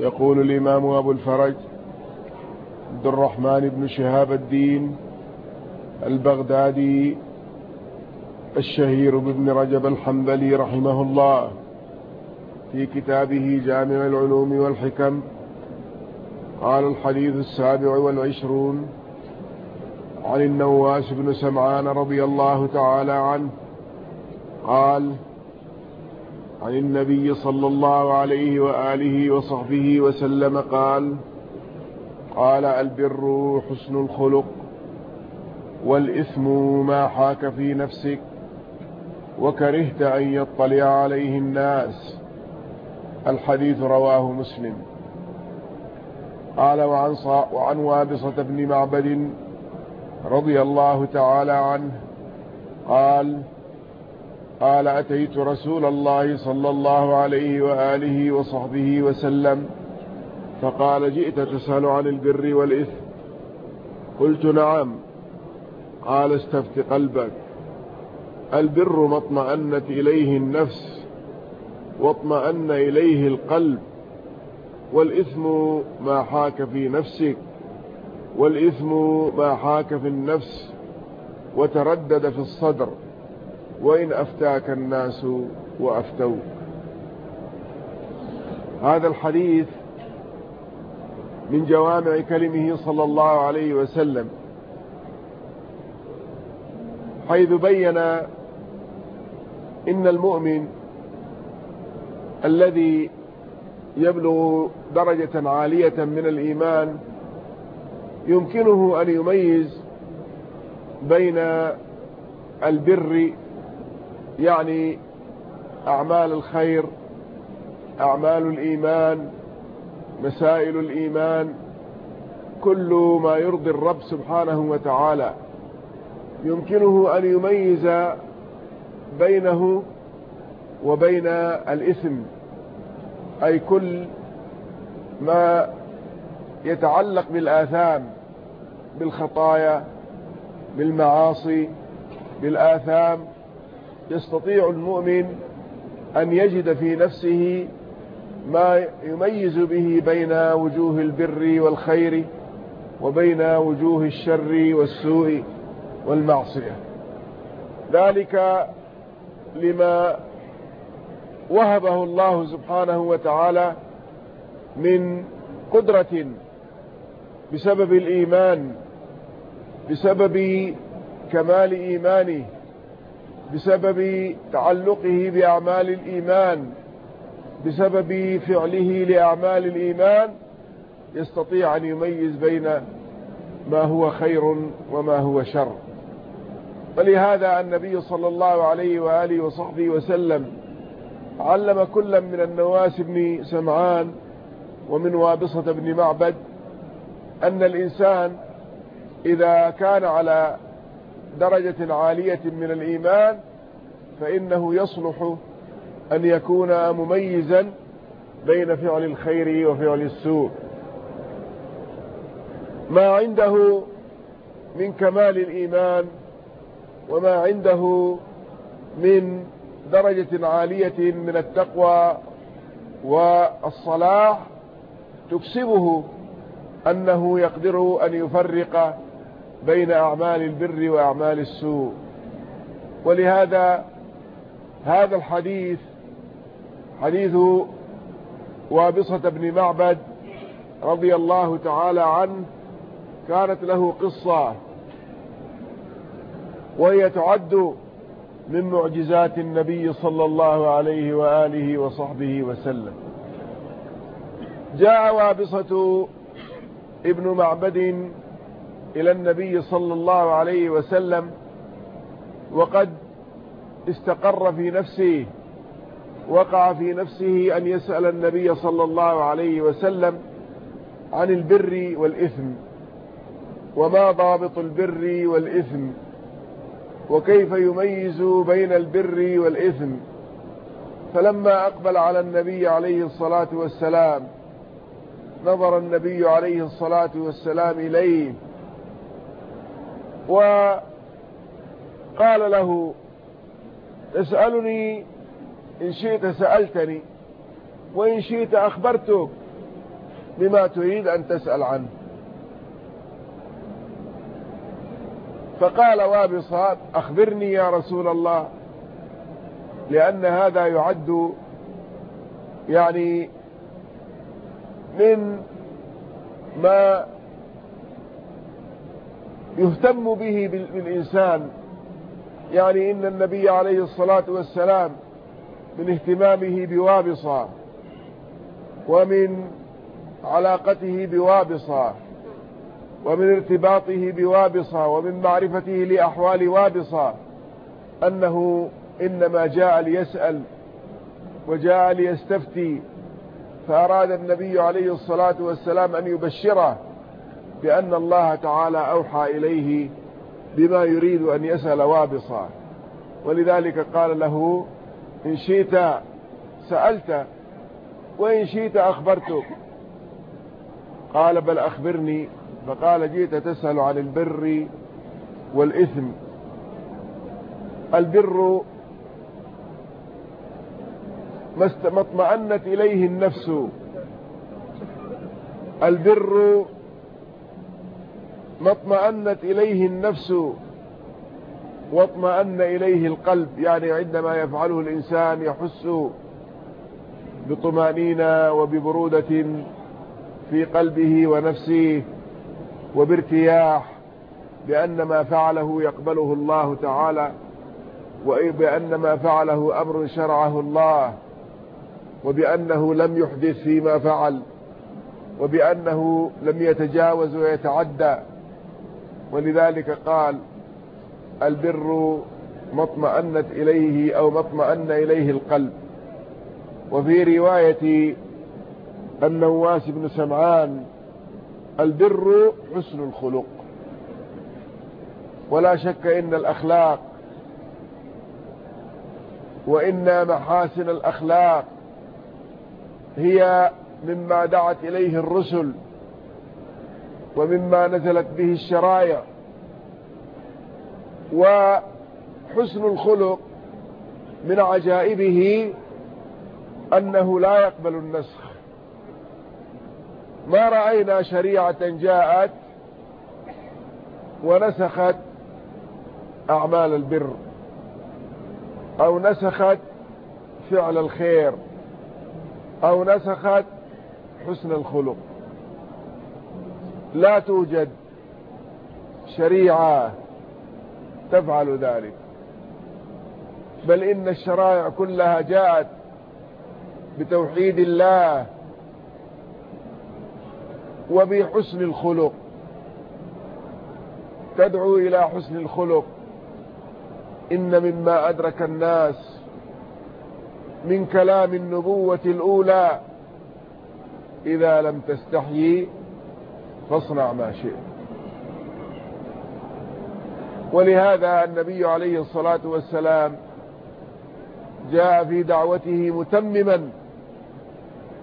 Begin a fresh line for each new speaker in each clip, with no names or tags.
يقول الإمام أبو الفرج عبد الرحمن بن شهاب الدين البغدادي الشهير بابن رجب الحنبلي رحمه الله في كتابه جامع العلوم والحكم. قال الحديث السابع والعشرون عن النواس بن سمعان رضي الله تعالى عنه. قال عن النبي صلى الله عليه وآله وصحبه وسلم قال قال البر حسن الخلق والإثم ما حاك في نفسك وكرهت أن يطلع عليه الناس. الحديث رواه مسلم. قال وعن, وعن وابصة بن معبد رضي الله تعالى عنه قال قال أتيت رسول الله صلى الله عليه وآله وصحبه وسلم فقال جئت تسأل عن البر والإثم؟ قلت نعم. قال استفت قلبك. البر ما اطمأنت إليه النفس واطمأن إليه القلب والإثم ما حاك في نفسك والإثم ما حاك في النفس وتردد في الصدر. وإن أفتاك الناس وأفتوك هذا الحديث من جوامع كلمه صلى الله عليه وسلم حيث بين إن المؤمن الذي يبلغ درجة عالية من الإيمان يمكنه أن يميز بين البر يعني أعمال الخير أعمال الإيمان مسائل الإيمان كل ما يرضي الرب سبحانه وتعالى. يمكنه أن يميز بينه وبين الإثم أي كل ما يتعلق بالآثام بالخطايا بالمعاصي بالآثام يستطيع المؤمن أن يجد في نفسه ما يميز به بين وجوه البر والخير وبين وجوه الشر والسوء والمعصية. ذلك لما وهبه الله سبحانه وتعالى من قدرة بسبب الإيمان بسبب كمال إيمانه بسبب تعلقه بأعمال الإيمان بسبب فعله لأعمال الإيمان يستطيع أن يميز بين ما هو خير وما هو شر. ولهذا النبي صلى الله عليه وآله وصحبه وسلم علم كل من النواس بن سمعان ومن وابصة بن معبد أن الإنسان إذا كان على درجة عالية من الإيمان فإنه يصلح أن يكون مميزا بين فعل الخير وفعل السوء. ما عنده من كمال الإيمان وما عنده من درجة عالية من التقوى والصلاح تكسبه أنه يقدر أن يفرق بين أعمال البر وأعمال السوء. ولهذا هذا الحديث حديث وابصة بن معبد رضي الله تعالى عنه كانت له قصة وهي تعد من معجزات النبي صلى الله عليه وآله وصحبه وسلم. جاء وابصة ابن معبد إلى النبي صلى الله عليه وسلم وقد استقر في نفسه وقع في نفسه أن يسأل النبي صلى الله عليه وسلم عن البر والإثم وما ضابط البر والإثم وكيف يميز بين البر والإثم. فلما أقبل على النبي عليه الصلاة والسلام نظر النبي عليه الصلاة والسلام إليه وقال له تسألني إن شئت سألتني وإن شئت أخبرتك بما تريد أن تسأل عنه. فقال وابصات أخبرني يا رسول الله لأن هذا يعد يعني من ما يهتم به بالإنسان. يعني إن النبي عليه الصلاة والسلام من اهتمامه بوابصة ومن علاقته بوابصة ومن ارتباطه بوابصة ومن معرفته لأحوال وابصة أنه إنما جاء ليسأل وجاء ليستفتي. فأراد النبي عليه الصلاة والسلام أن يبشره. بأن الله تعالى أوحى إليه بما يريد أن يسأل وابصا. ولذلك قال له إن شئت سألت وإن شئت أخبرتك. قال بل أخبرني. فقال جئت تسأل عن البر والإثم. البر ما اطمأنت إليه النفس. البر ما اطمأنت إليه النفس واطمأن إليه القلب يعني عندما يفعله الإنسان يحس بطمأنينة وببرودة في قلبه ونفسه وبارتياح بأن ما فعله يقبله الله تعالى وبأن ما فعله أمر شرعه الله وبأنه لم يحدث فيما فعل وبأنه لم يتجاوز ويتعدى. ولذلك قال البر ما اطمأنت إليه أو ما اطمأن إليه القلب. وفي رواية النواس بن سمعان البر حسن الخلق. ولا شك إن الأخلاق وإن محاسن الأخلاق هي مما دعت إليه الرسل ومما نزلت به الشرايع وحسن الخلق من عجائبه أنه لا يقبل النسخ. ما رأينا شريعة جاءت ونسخت أعمال البر أو نسخت فعل الخير أو نسخت حسن الخلق. لا توجد شريعة تفعل ذلك. بل إن الشرائع كلها جاءت بتوحيد الله وبحسن الخلق. تدعو إلى حسن الخلق. إن مما أدرك الناس من كلام النبوة الأولى إذا لم تستحيي فاصنع ما شئت. ولهذا النبي عليه الصلاة والسلام جاء في دعوته متمما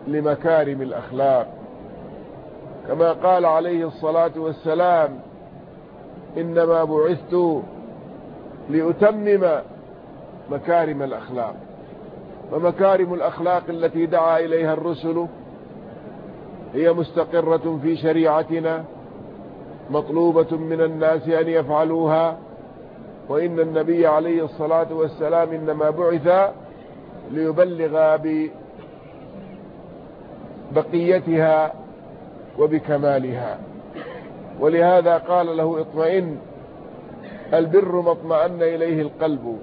لمكارم الأخلاق. كما قال عليه الصلاة والسلام إنما بعثت لأتمم مكارم الأخلاق. ومكارم الأخلاق التي دعا إليها الرسل هي مستقرة في شريعتنا مطلوبة من الناس أن يفعلوها وإن النبي عليه الصلاة والسلام إنما بعث ليبلغ ببقيتها وبكمالها. ولهذا قال له اطمئن البر ما اطمأن إليه القلب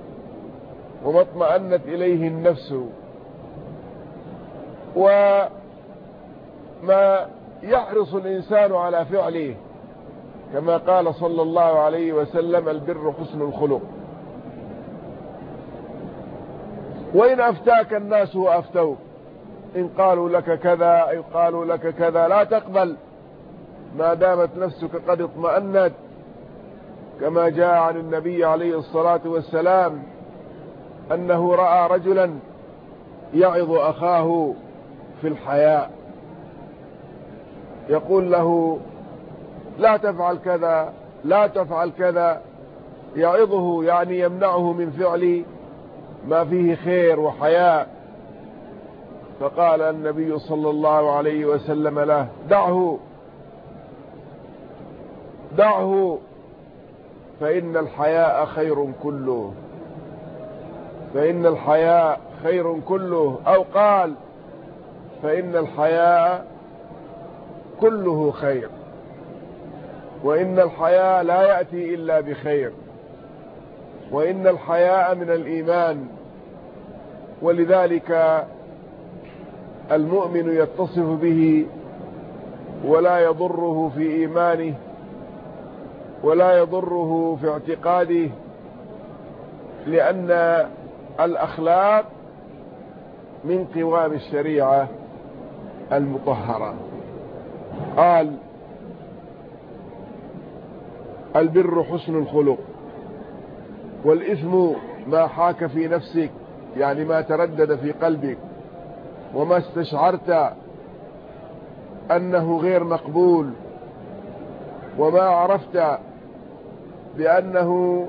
وما اطمأنت إليه النفس. وما يحرص الإنسان على فعله كما قال صلى الله عليه وسلم البر حسن الخلق. وإن أفتاك الناس وأفتوك إن قالوا لك كذا أي قالوا لك كذا لا تقبل. ما دامت نفسك قد اطمأنت كما جاء عن النبي عليه الصلاة والسلام أنه رأى رجلا يعظ أخاه في الحياء. يقول له لا تفعل كذا لا تفعل كذا يعظه يعني يمنعه من فعل ما فيه خير وحياء. فقال النبي صلى الله عليه وسلم له دعه دعه فإن الحياء خير كله. فإن الحياء خير كله. أو قال فإن الحياء كله خير. وإن الحياء لا يأتي إلا بخير. وإن الحياء من الإيمان. ولذلك المؤمن يتصف به ولا يضره في إيمانه ولا يضره في اعتقاده لأن الأخلاق من قوام الشريعة المطهرة. قال البر حسن الخلق والإثم ما حاك في نفسك يعني ما تردد في قلبك وما استشعرت أنه غير مقبول وما عرفت بأنه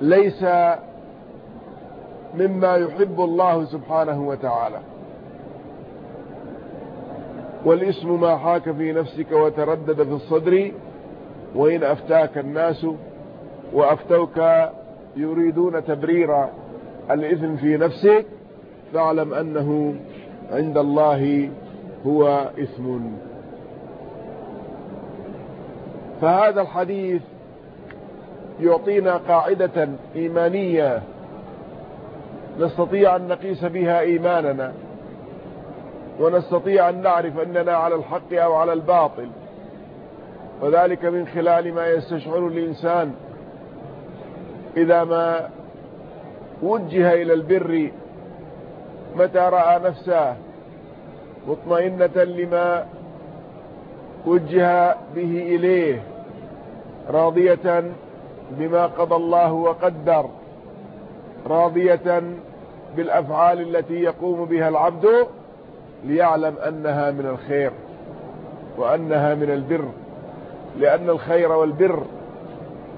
ليس مما يحب الله سبحانه وتعالى. والاسم ما حاك في نفسك وتردد في الصدر وإن أفتاك الناس وأفتوك يريدون تبرير الإثم في نفسك فاعلم أنه عند الله هو إثم. فهذا الحديث يعطينا قاعدة إيمانية نستطيع أن نقيس بها إيماننا. ونستطيع أن نعرف أننا على الحق أو على الباطل. وذلك من خلال ما يستشعر الإنسان إذا ما وجه إلى البر متى رأى نفسه مطمئنة لما وجه به إليه راضية بما قضى الله وقدر راضية بالأفعال التي يقوم بها العبد ليعلم أنها من الخير وأنها من البر لأن الخير والبر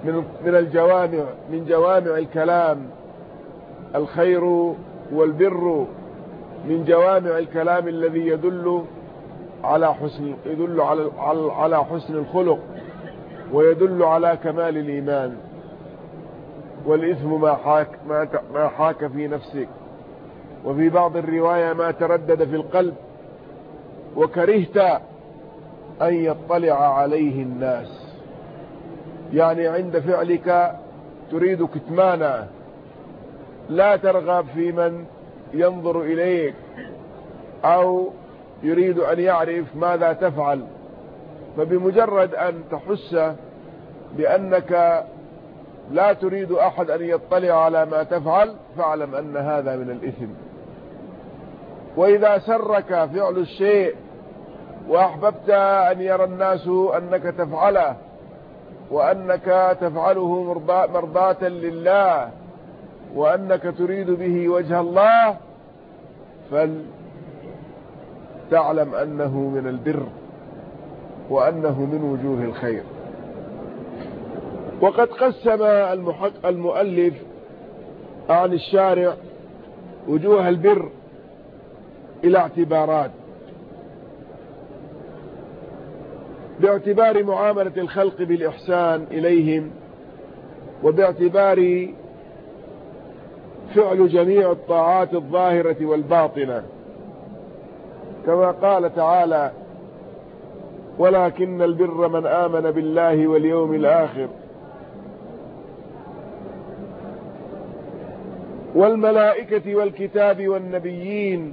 من من الجوامع من جوامع الكلام. الخير والبر من جوامع الكلام الذي يدل على حسن يدل على على حسن الخلق ويدل على كمال الإيمان. والإثم ما حاك ما حاك في نفسك. وفي بعض الرواية ما تردد في القلب وكرهت أن يطلع عليه الناس. يعني عند فعلك تريد كتمانا لا ترغب في من ينظر إليك أو يريد أن يعرف ماذا تفعل. فبمجرد أن تحس بأنك لا تريد أحد أن يطلع على ما تفعل فاعلم أن هذا من الإثم. وإذا سرك فعل الشيء وأحببت أن يرى الناس أنك تفعله وأنك تفعله مرضاة لله وأنك تريد به وجه الله فلتعلم أنه من البر وأنه من وجوه الخير. وقد قسم المؤلف عن الشارع وجوه البر إلى اعتبارات. باعتبار معاملة الخلق بالإحسان إليهم وباعتبار فعل جميع الطاعات الظاهرة والباطنة. كما قال تعالى ولكن البر من آمن بالله واليوم الآخر. والملائكة والكتاب والنبيين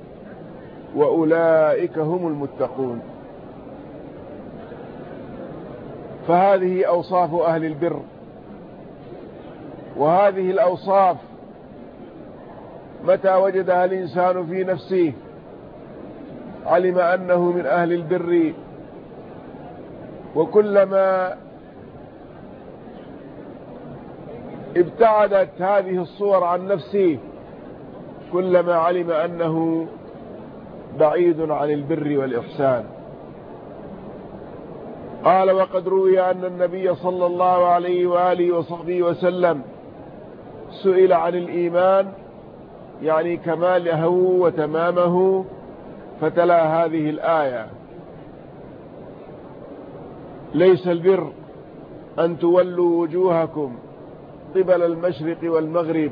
وأولئك هم المتقون. فهذه أوصاف أهل البر. وهذه الأوصاف متى وجدها الإنسان في نفسه؟ علم أنه من أهل البر. وكلما ابتعدت هذه الصور عن نفسه كلما علم أنه بعيد عن البر والإحسان. قال وقد روي أن النبي صلى الله عليه وآله وصحبه وسلم سئل عن الإيمان يعني كماله وتمامه فتلا هذه الآية ليس البر أن تولوا وجوهكم قبل المشرق والمغرب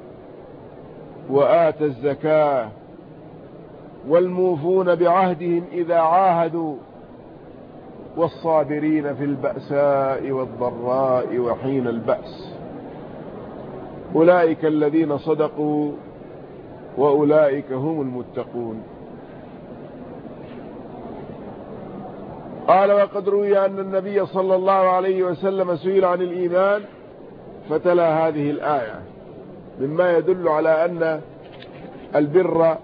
وآتى الزكاة والموفون بعهدهم إذا عاهدوا والصابرين في البأساء والضراء وحين البأس. أولئك الذين صدقوا وأولئك هم المتقون. قال وقد روي أن النبي صلى الله عليه وسلم سئل عن الإيمان فتلا هذه الآية. مما يدل على أن البر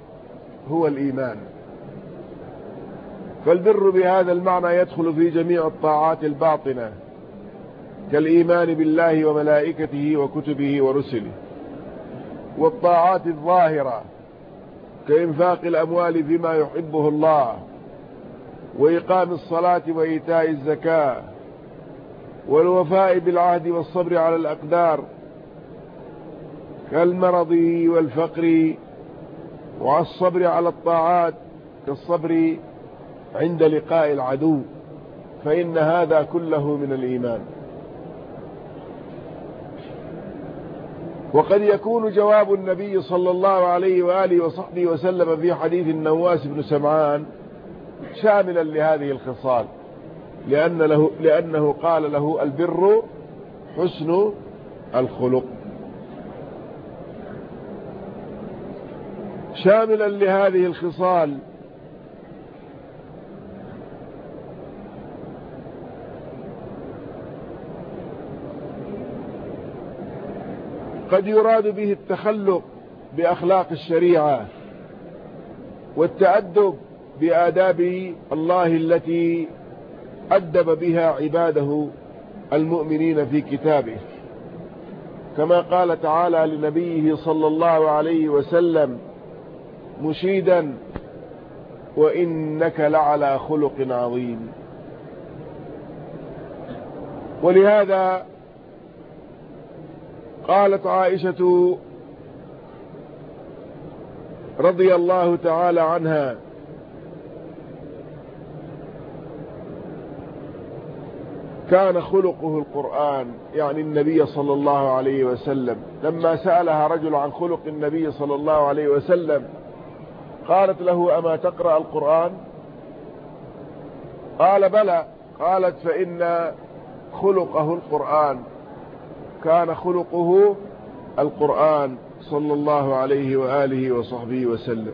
هو الإيمان. فالبر بهذا المعنى يدخل في جميع الطاعات الباطنة كالإيمان بالله وملائكته وكتبه ورسله. والطاعات الظاهرة كإنفاق الأموال فيما يحبه الله وإقام الصلاة وإيتاء الزكاة والوفاء بالعهد والصبر على الأقدار. كالمرض والفقر والصبر على الطاعات كالصبر عند لقاء العدو فإن هذا كله من الإيمان. وقد يكون جواب النبي صلى الله عليه وآله وصحبه وسلم في حديث النواس بن سمعان شاملا لهذه الخصال لأن له لأنه قال له البر حسن الخلق. شاملا لهذه الخصال. قد يراد به التخلق بأخلاق الشريعة والتأدب بآداب الله التي أدب بها عباده المؤمنين في كتابه. كما قال تعالى لنبيه صلى الله عليه وسلم مشيدا وإنك لعلى خلق عظيم. ولهذا قالت عائشة رضي الله تعالى عنها كان خلقه القرآن يعني النبي صلى الله عليه وسلم. لما سألها رجل عن خلق النبي صلى الله عليه وسلم قالت له أما تقرأ القرآن؟ قال بلى. قالت فإن خلقه القرآن. كان خلقه القرآن صلى الله عليه وآله وصحبه وسلم.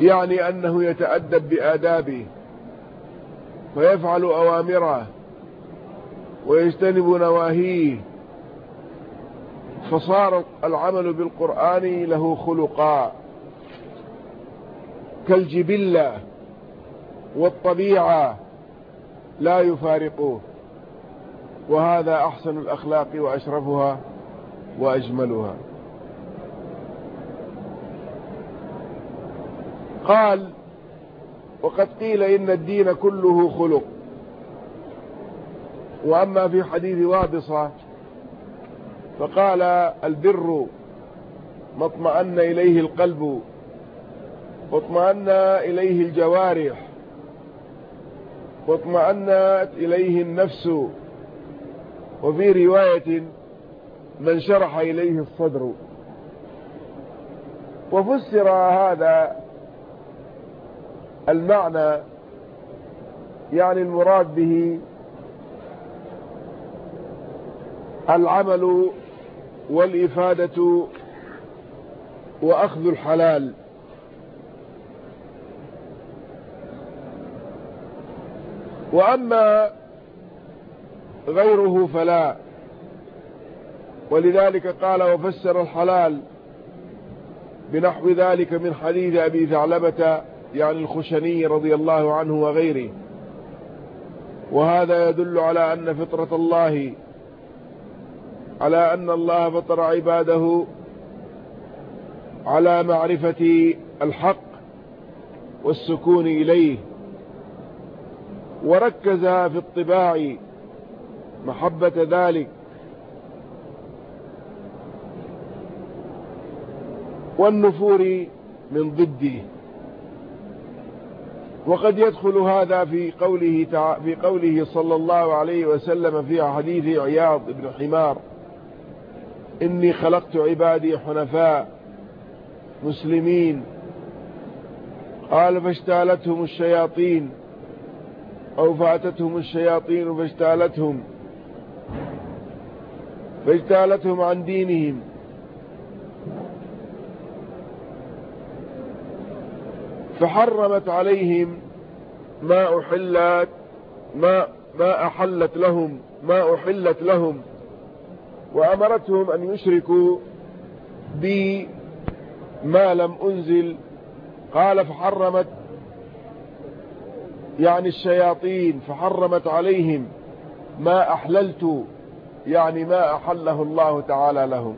يعني أنه يتأدب بآدابه ويفعل أوامره ويجتنب نواهيه فصار العمل بالقرآن له خلقا كالجبلة والطبيعة لا يفارقوه وهذا أحسن الأخلاق وأشرفها وأجملها. قال وقد قيل إن الدين كله خلق. وأما في حديث وابصة فقال البر ما اطمأن إليه القلب واطمأن إليه الجوارح واطمأنت إليه النفس. وفي رواية من شرح إليه الصدر. وفسر هذا المعنى يعني المراد به العمل والإفادة وأخذ الحلال. وأما غيره فلا. ولذلك قال وفسر الحلال بنحو ذلك من حديث أبي ثعلبة يعني الخشني رضي الله عنه وغيره. وهذا يدل على أن فطرة الله على أن الله فطر عباده على معرفة الحق والسكون إليه وركز في الطباع محبة ذلك والنفور من ضده. وقد يدخل هذا في قوله في قوله صلى الله عليه وسلم في حديث عياض بن حمار إني خلقت عبادي حنفاء مسلمين. قال فاشتالتهم الشياطين أو فاتتهم الشياطين فاجتالتهم فاجتالتهم عن دينهم. فحرمت عليهم ما أحلت ما ما أحلت لهم ما أحلت لهم. وأمرتهم أن يشركوا بي ما لم أنزل. قال فحرمت يعني الشياطين فحرمت عليهم ما أحللت يعني ما أحله الله تعالى لهم.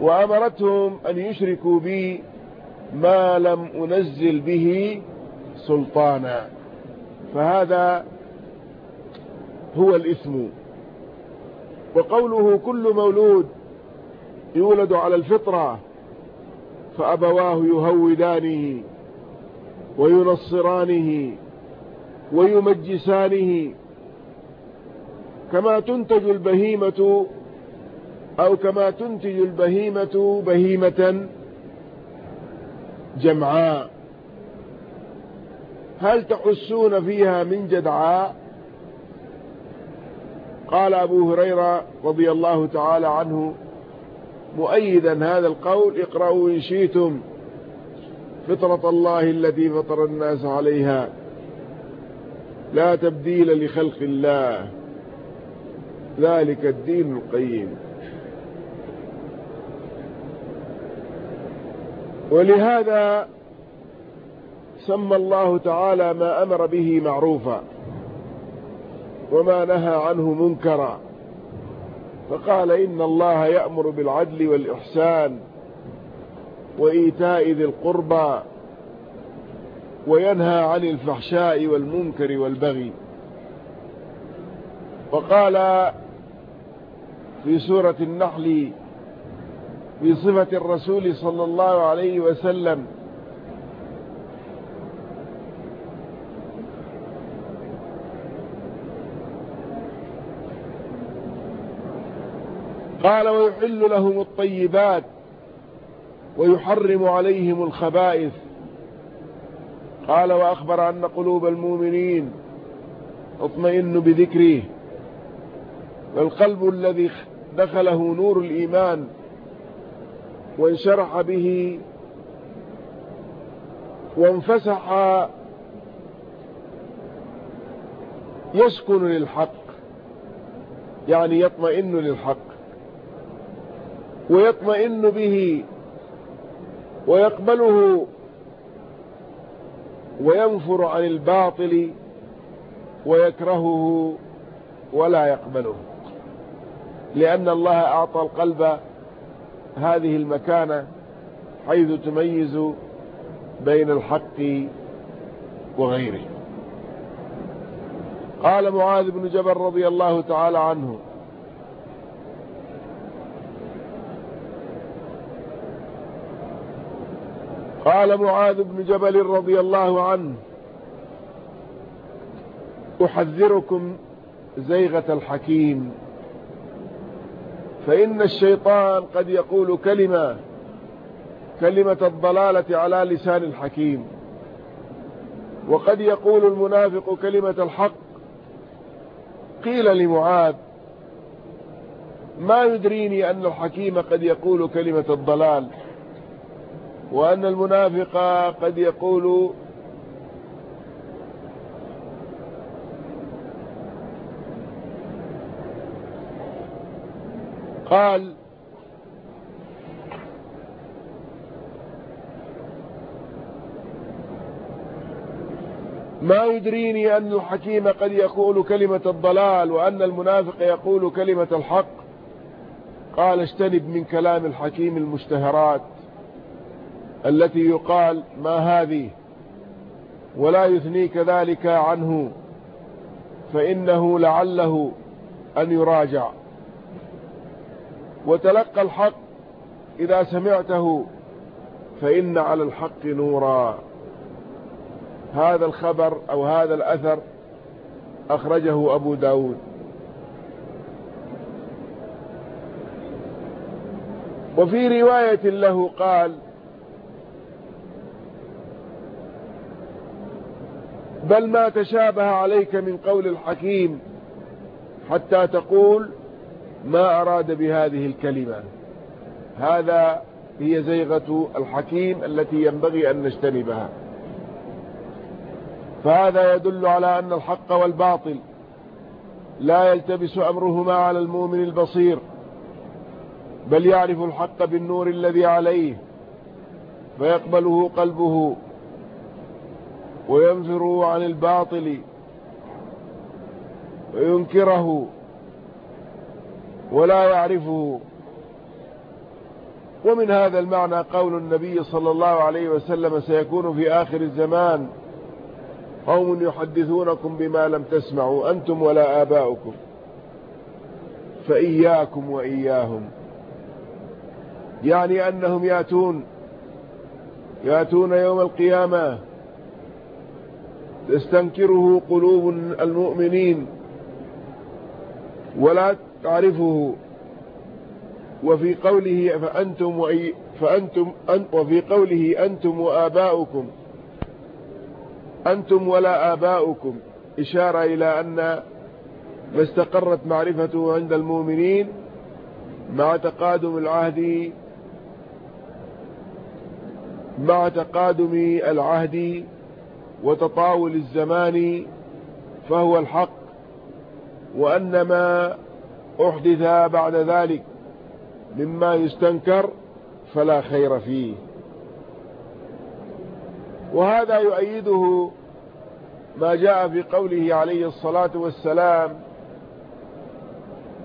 وأمرتهم أن يشركوا بي ما لم أنزل به سلطانا. فهذا هو الإثم. وقوله كل مولود يولد على الفطرة فأبواه يهودانه وينصرانه ويمجسانه. كما تنتج البهيمة أو كما تنتج البهيمة بهيمة جمعاء. هل تحسون فيها من جدعاء؟ قال أبو هريرة رضي الله تعالى عنه مؤيدا هذا القول اقرأوا إن شئتم فطرة الله التي فطر الناس عليها. لا تبديل لخلق الله. ذلك الدين القيم. ولهذا سمى الله تعالى ما أمر به معروفا. وما نهى عنه منكرا. فقال إن الله يأمر بالعدل والإحسان وإيتاء ذي القربى وينهى عن الفحشاء والمنكر والبغي. وقال في سورة النحل في صفة الرسول صلى الله عليه وسلم قال ويحل لهم الطيبات ويحرم عليهم الخبائث. قال وأخبر أن قلوب المؤمنين اطمئن بذكره. والقلب الذي دخله نور الإيمان وانشرح به وانفسح يسكن للحق يعني يطمئن للحق. ويطمئن به ويقبله وينفر عن الباطل ويكرهه ولا يقبله. لأن الله أعطى القلب هذه المكانة حيث تميز بين الحق وغيره. قال معاذ بن جبل رضي الله تعالى عنه قال معاذ بن جبل رضي الله عنه أحذركم زيغة الحكيم فإن الشيطان قد يقول كلمة كلمة الضلالة على لسان الحكيم وقد يقول المنافق كلمة الحق قيل لمعاذ ما يدريني أن الحكيم قد يقول كلمة الضلال؟ وأن المنافق قد يقول قال ما يدريني أن الحكيم قد يقول كلمة الضلال وأن المنافق يقول كلمة الحق. قال اجتنب من كلام الحكيم المشتهرات. التي يقال ما هذه ولا يثنيك ذلك عنه فإنه لعله أن يراجع. وتلقى الحق إذا سمعته فإن على الحق نورا. هذا الخبر أو هذا الأثر أخرجه أبو داود. وفي رواية له قال بل ما تشابه عليك من قول الحكيم حتى تقول ما أراد بهذه الكلمة. هذا هي زيغة الحكيم التي ينبغي أن نجتنبها. فهذا يدل على أن الحق والباطل لا يلتبس أمرهما على المؤمن البصير بل يعرف الحق بالنور الذي عليه فيقبله قلبه وينفر عن الباطل وينكره ولا يعرفه. ومن هذا المعنى قول النبي صلى الله عليه وسلم سيكون في آخر الزمان. قوم يحدثونكم بما لم تسمعوا أنتم ولا آباؤكم. فإياكم وإياهم. يعني أنهم يأتون يأتون يوم القيامة. تستنكره قلوب المؤمنين ولا تعرفه وفي قوله فأنتم, وإي فأنتم وفي قوله أنتم وآباؤكم. أنتم ولا آباؤكم. إشارة إلى أن ما استقرت معرفته عند المؤمنين مع تقادم العهد مع تقادم العهد وتطاول الزمان فهو الحق وأن ما أحدث بعد ذلك مما يستنكر فلا خير فيه. وهذا يؤيده ما جاء في قوله عليه الصلاة والسلام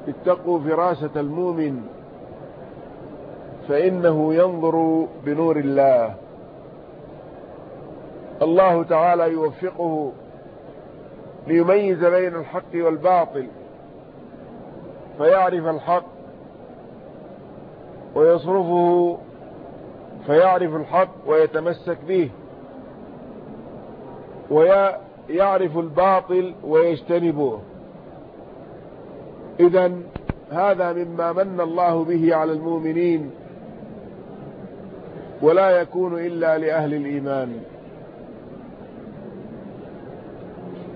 اتقوا فراسة المؤمن فإنه ينظر بنور الله. الله تعالى يوفقه ليميز بين الحق والباطل فيعرف الحق ويصرفه فيعرف الحق ويتمسك به ويعرف الباطل ويجتنبه. إذا هذا مما من الله به على المؤمنين ولا يكون إلا لأهل الإيمان.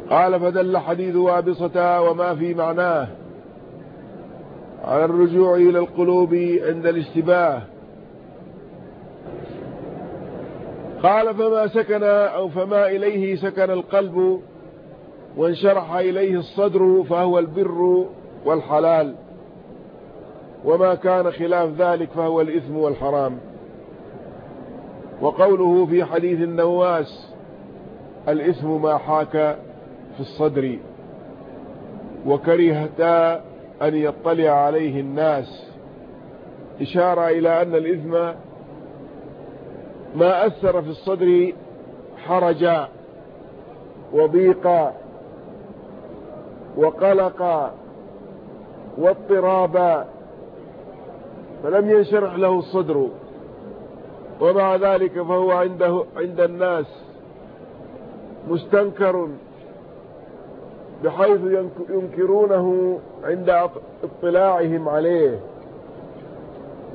قال فدل حديث وابصة وما في معناه. على الرجوع إلى القلوب عند الاشتباه. قال فما سكن أو فما إليه سكن القلب وانشرح إليه الصدر فهو البر والحلال. وما كان خلاف ذلك فهو الإثم والحرام. وقوله في حديث النواس الإثم ما حاك في الصدر وكرهت أن يطلع عليه الناس. إشارة إلى أن الإثم ما أثر في الصدر حرجا وضيقا وقلقا واضطرابا فلم ينشرح له الصدر. ومع ذلك فهو عنده عند الناس مستنكر بحيث ينكرونه عند اطلاعهم عليه.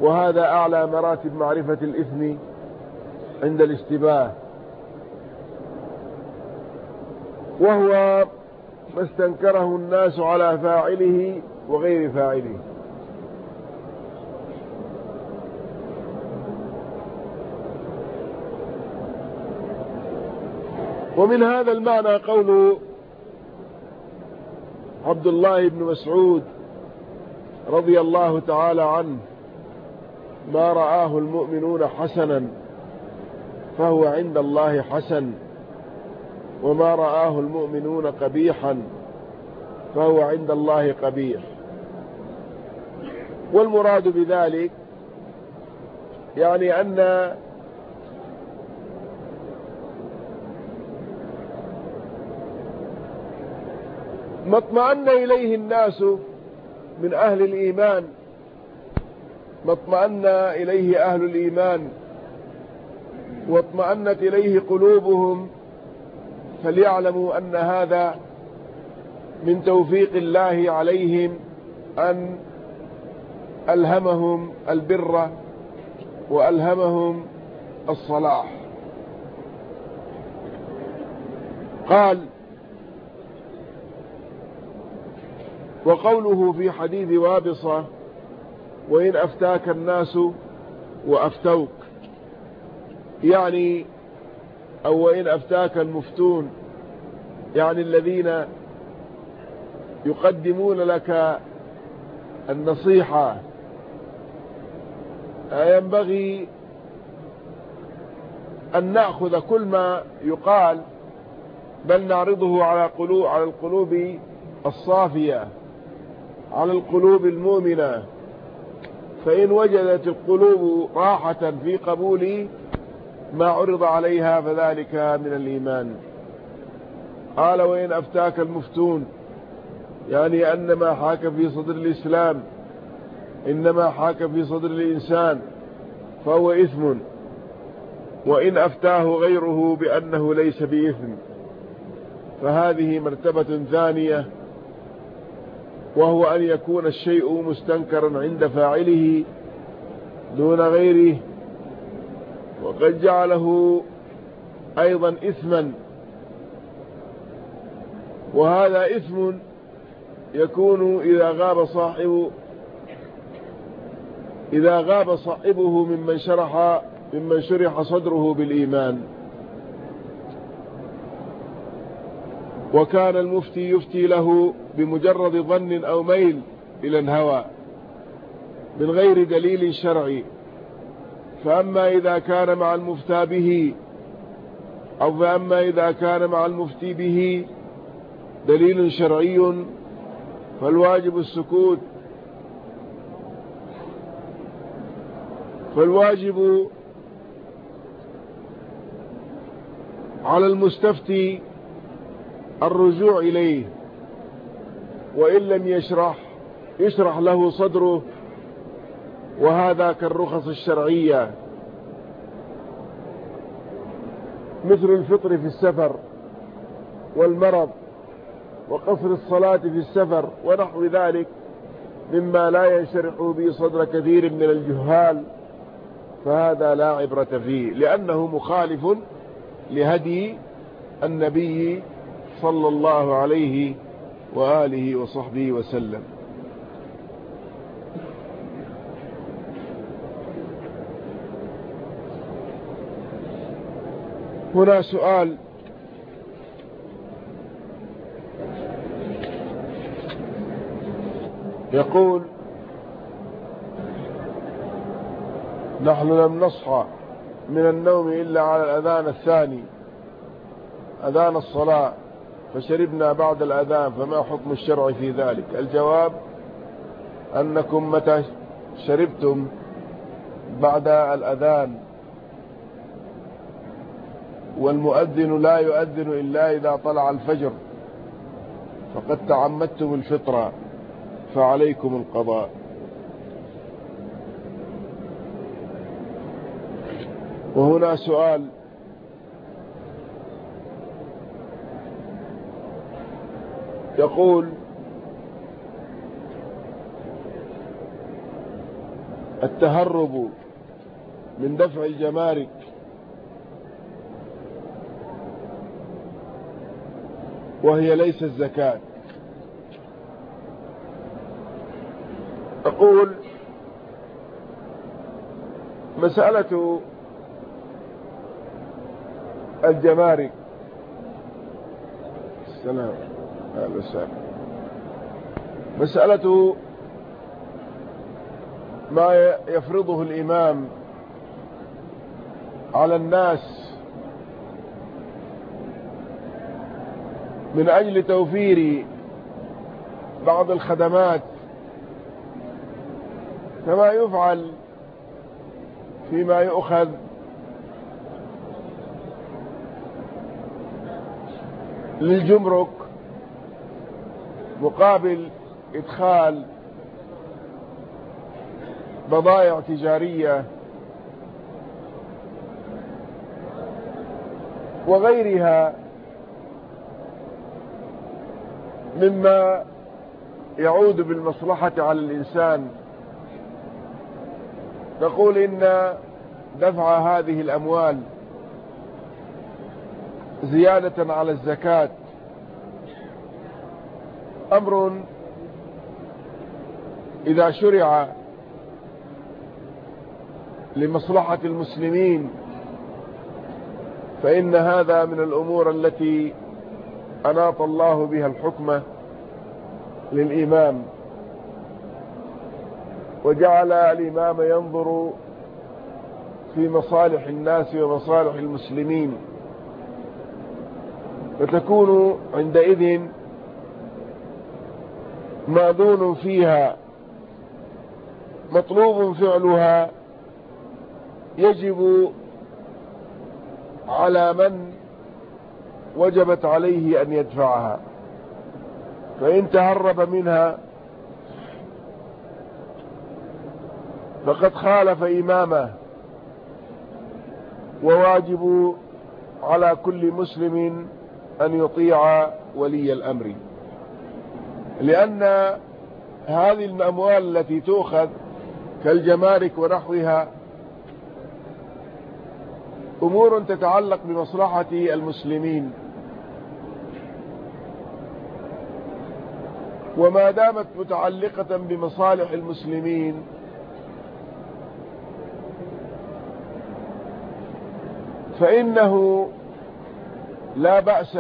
وهذا أعلى مراتب معرفة الإثم عند الاشتباه. وهو ما استنكره الناس على فاعله وغير فاعله. ومن هذا المعنى قول عبد الله بن مسعود رضي الله تعالى عنه ما رآه المؤمنون حسنا فهو عند الله حسن وما رآه المؤمنون قبيحا فهو عند الله قبيح. والمراد بذلك يعني أن ما اطمأن إليه الناس من أهل الإيمان. ما اطمأن إليه أهل الإيمان. واطمأنت إليه قلوبهم. فليعلموا أن هذا من توفيق الله عليهم أن ألهمهم البر وألهمهم الصلاح. قال وقوله في حديث وابصة وإن أفتاك الناس وأفتوك. يعني أو وإن أفتاك المفتون يعني الذين يقدمون لك النصيحة. ينبغي أن نأخذ كل ما يقال بل نعرضه على قلوب على القلوب الصافية. على القلوب المؤمنة. فإن وجدت القلوب راحة في قبول ما عرض عليها فذلك من الإيمان. قال وإن أفتاك المفتون يعني أن ما حاك في صدر الإسلام إنما حاك في صدر الإنسان فهو إثم. وإن أفتاه غيره بأنه ليس بإثم. فهذه مرتبة ثانية وهو أن يكون الشيء مستنكرا عند فاعله دون غيره. وقد جعله أيضا إثما. وهذا إثم يكون إذا غاب صاحب إذا غاب صاحبه ممن شرح ممن شرح صدره بالإيمان. وكان المفتي يفتي له بمجرد ظن أو ميل إلى الهوى من غير دليل شرعي. فأما إذا كان مع المفتى به أو فأما إذا كان مع المفتي به دليل شرعي فالواجب السكوت. فالواجب على المستفتي الرجوع إليه. وإن لم يشرح يشرح له صدره. وهذا كالرخص الشرعية. مثل الفطر في السفر والمرض وقصر الصلاة في السفر ونحو ذلك مما لا ينشرح به صدر كثير من الجهال. فهذا لا عبرة فيه لأنه مخالف لهدي النبي صلى الله عليه وآله وصحبه وسلم. هنا سؤال. يقول نحن لم نصحى من النوم إلا على الأذان الثاني أذان الصلاة فشربنا بعد الأذان فما حكم الشرع في ذلك؟ الجواب أنكم متى شربتم بعد الأذان. والمؤذن لا يؤذن إلا إذا طلع الفجر فقد تعمدتم الفطرة فعليكم القضاء. وهنا سؤال يقول التهرب من دفع الجمارك وهي ليس الزكاة. أقول مسألة الجمارك. السلام. السلام مسألة ما يفرضه الإمام على الناس من أجل توفير بعض الخدمات كما يفعل فيما يؤخذ للجمرك مقابل إدخال بضائع تجارية وغيرها مما يعود بالمصلحة على الإنسان. نقول إن دفع هذه الأموال زيادة على الزكاة أمر إذا شرع لمصلحة المسلمين فإن هذا من الأمور التي أناط الله بها الحكمة للإمام وجعل الإمام ينظر في مصالح الناس ومصالح المسلمين فتكون عندئذ ماذون فيها مطلوب فعلها يجب على من وجبت عليه أن يدفعها. فإن تهرب منها فقد خالف إمامه وواجب على كل مسلم أن يطيع ولي الأمر. لأن هذه الأموال التي تؤخذ كالجمارك ونحوها أمور تتعلق بمصلحة المسلمين. وما دامت متعلقة بمصالح المسلمين فإنه لا بأس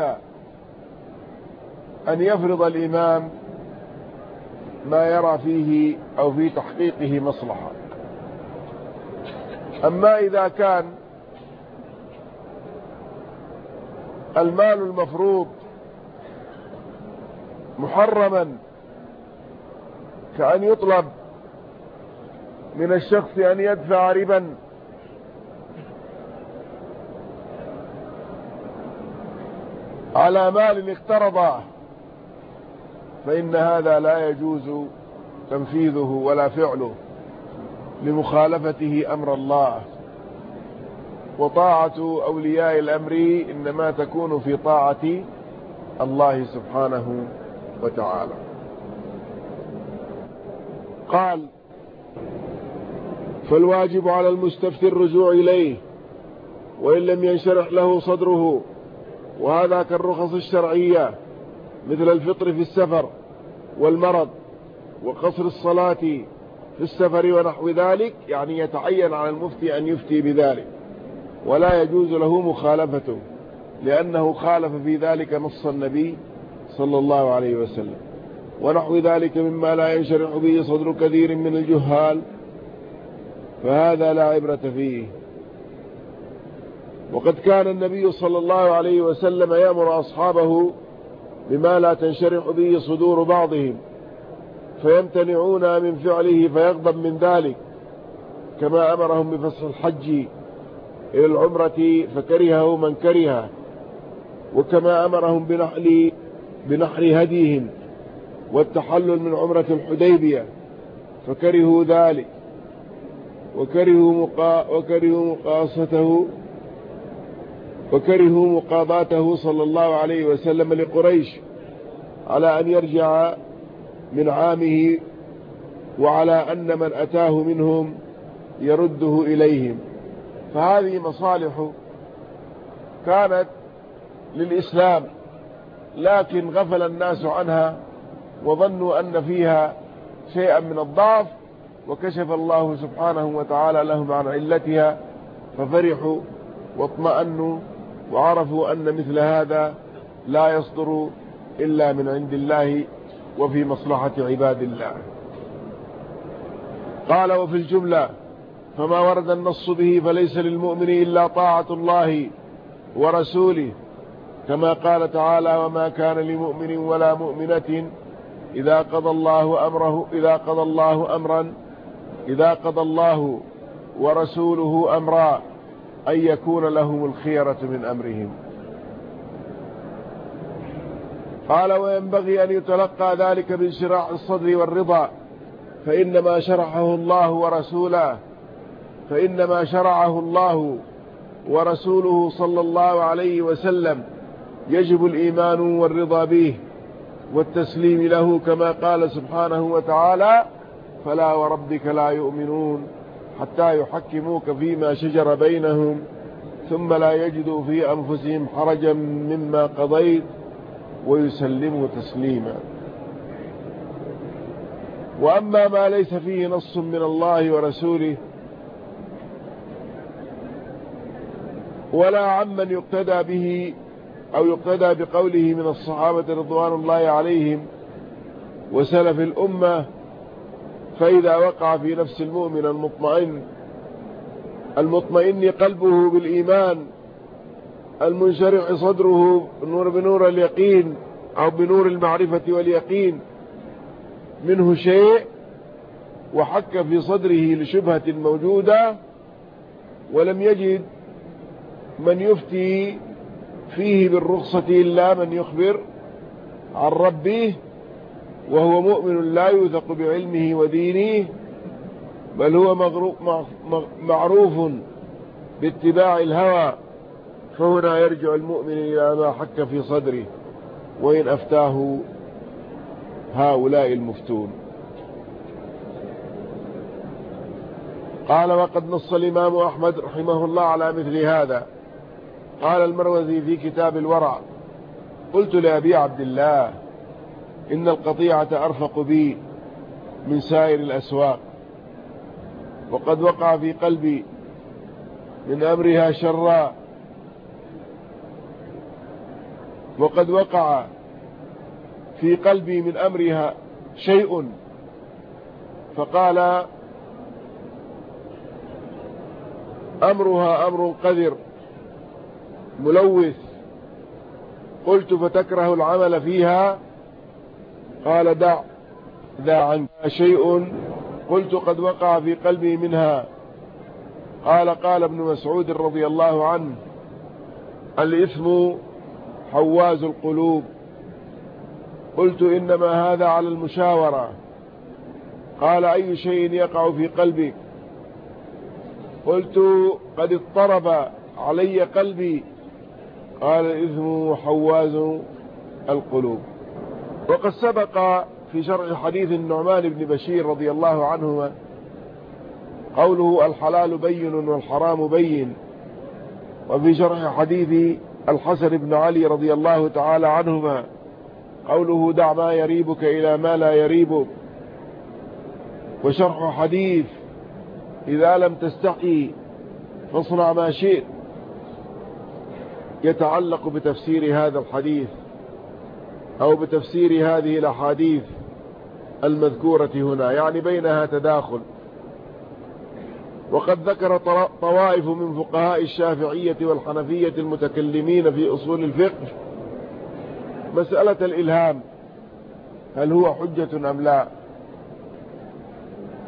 أن يفرض الإمام ما يرى فيه أو في تحقيقه مصلحة. أما إذا كان المال المفروض محرما كأن يطلب من الشخص أن يدفع ربا على مال اقترضه فإن هذا لا يجوز تنفيذه ولا فعله لمخالفته أمر الله. وطاعة أولياء الأمر إنما تكون في طاعة الله سبحانه وتعالى. قال فالواجب على المستفتي الرجوع إليه وإن لم ينشرح له صدره وهذا كالرخص الشرعية مثل الفطر في السفر والمرض وقصر الصلاة في السفر ونحو ذلك يعني يتعين على المفتي أن يفتي بذلك. ولا يجوز له مخالفته لأنه خالف في ذلك نص النبي صلى الله عليه وسلم. ونحو ذلك مما لا ينشرح به صدر كثير من الجهال فهذا لا عبرة فيه. وقد كان النبي صلى الله عليه وسلم يأمر أصحابه بما لا تنشرح به صدور بعضهم. فيمتنعون من فعله فيغضب من ذلك. كما أمرهم بفسح الحج إلى العمرة فكرهه من كرهه. وكما أمرهم بنحل بنحر هديهم والتحلل من عمرة الحديبية. فكرهوا ذلك. وكرهوا, مقا وكرهوا مقاصته وكرهوا مقاضاته صلى الله عليه وسلم لقريش على أن يرجع من عامه وعلى أن من أتاه منهم يرده إليهم. فهذه مصالح كانت للإسلام لكن غفل الناس عنها وظنوا أن فيها شيئا من الضعف وكشف الله سبحانه وتعالى لهم عن علتها ففرحوا واطمأنوا وعرفوا أن مثل هذا لا يصدر إلا من عند الله وفي مصلحة عباد الله. قال وفي الجملة فما ورد النص به فليس للمؤمن إلا طاعة الله ورسوله كما قال تعالى وما كان لمؤمن ولا مؤمنة إذا قضى الله أمره إذا قضى الله أمرا إذا قضى الله ورسوله أمرا. أن يكون لهم الخيرة من أمرهم. قال وينبغي أن يتلقى ذلك بانشراح الصدر والرضا فإنما شرعه الله ورسوله فإنما شرعه الله ورسوله صلى الله عليه وسلم. يجب الإيمان والرضا به والتسليم له كما قال سبحانه وتعالى فلا وربك لا يؤمنون حتى يحكموك فيما شجر بينهم ثم لا يجدوا في أنفسهم حرجا مما قضيت ويسلموا تسليما. وأما ما ليس فيه نص من الله ورسوله ولا عمن يقتدى به أو يقتدى بقوله من الصحابة رضوان الله عليهم وسلف الأمة فإذا وقع في نفس المؤمن المطمئن المطمئن قلبه بالإيمان المنشرح صدره نور بنور اليقين أو بنور المعرفة واليقين منه شيء وحك في صدره لشبهة موجودة ولم يجد من يفتي فيه بالرخصة إلا من يخبر عن ربه وهو مؤمن لا يوثق بعلمه ودينه بل هو معروف باتباع الهوى فهنا يرجع المؤمن إلى ما حك في صدره وإن أفتاه هؤلاء المفتون. قال وقد نص الإمام أحمد رحمه الله على مثل هذا. قال المروزي في كتاب الورع قلت لأبي عبد الله إن القطيعة أرفق بي من سائر الأسواق وقد وقع في قلبي من أمرها شراء وقد وقع في قلبي من أمرها شيء فقال أمرها أمر قذر ملوث قلت فتكره العمل فيها قال دع ذا عنك شيء. قلت قد وقع في قلبي منها. قال قال ابن مسعود رضي الله عنه الإثم حواز القلوب. قلت إنما هذا على المشاورة. قال أي شيء يقع في قلبك؟ قلت قد اضطرب علي قلبي. قال الإثم حواز القلوب. وقد سبق في شرح حديث النعمان بن بشير رضي الله عنهما قوله الحلال بين والحرام بين. وفي شرح حديث الحسن بن علي رضي الله تعالى عنهما قوله دع ما يريبك إلى ما لا يريبك. وشرح حديث إذا لم تستحي فاصنع ما شئت. يتعلق بتفسير هذا الحديث. أو بتفسير هذه الأحاديث المذكورة هنا يعني بينها تداخل. وقد ذكر طوائف من فقهاء الشافعية والحنفية المتكلمين في أصول الفقه مسألة الإلهام هل هو حجة أم لا؟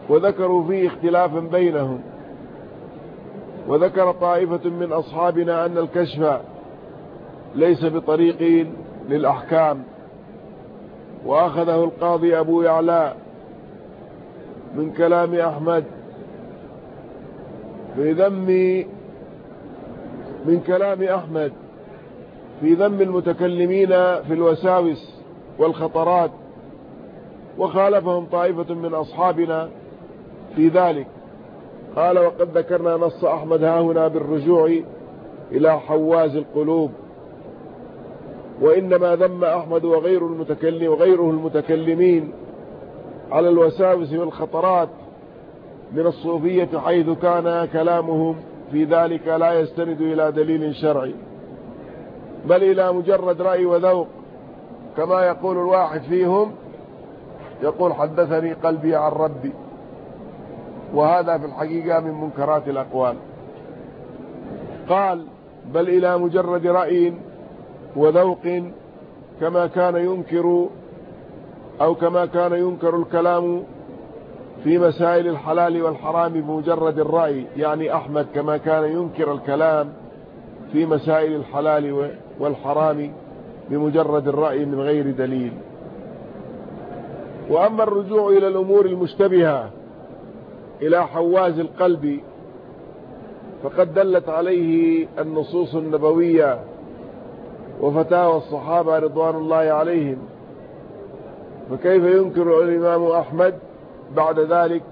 وذكروا فيه اختلافا بينهم. وذكر طائفة من أصحابنا أن الكشف ليس بطريق للأحكام. وأخذه القاضي أبو يعلى من كلام أحمد في ذم من كلام أحمد في ذم المتكلمين في الوساوس والخطرات وخالفهم طائفة من أصحابنا في ذلك. قال وقد ذكرنا نص أحمد ها هنا بالرجوع إلى حواز القلوب. وإنما ذم أحمد وغير المتكلم وغيره المتكلمين على الوساوس والخطرات من الصوفية حيث كان كلامهم في ذلك لا يستند إلى دليل شرعي بل إلى مجرد رأي وذوق كما يقول الواحد فيهم يقول حدثني قلبي عن ربي وهذا في الحقيقة من منكرات الأقوال. قال بل إلى مجرد رأي وذوق كما كان ينكر أو كما كان ينكر الكلام في مسائل الحلال والحرام بمجرد الرأي. يعني أحمد كما كان ينكر الكلام في مسائل الحلال والحرام بمجرد الرأي من غير دليل. وأما الرجوع إلى الأمور المشتبهة إلى حواز القلب فقد دلت عليه النصوص النبوية وفتاوى الصحابة رضوان الله عليهم. فكيف ينكر الإمام أحمد بعد ذلك؟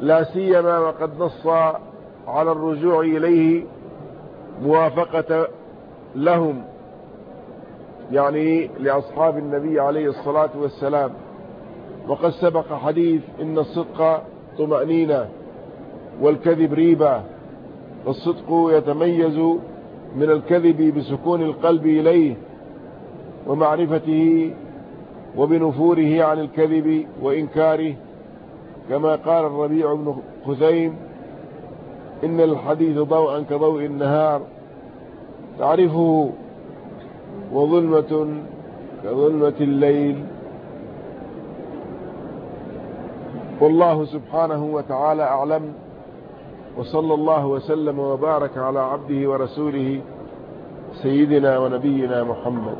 لا سيما وقد نص على الرجوع إليه موافقة لهم يعني لأصحاب النبي عليه الصلاة والسلام. وقد سبق حديث إن الصدق طمأنينة والكذب ريبة والصدق يتميز من الكذب بسكون القلب إليه ومعرفته وبنفوره عن الكذب وإنكاره كما قال الربيع بن خزيم إن الحديث ضوءا كضوء النهار تعرفه وظلمة كظلمة الليل. والله سبحانه وتعالى أعلم وصلى الله وسلم وبارك على عبده ورسوله سيدنا ونبينا محمد.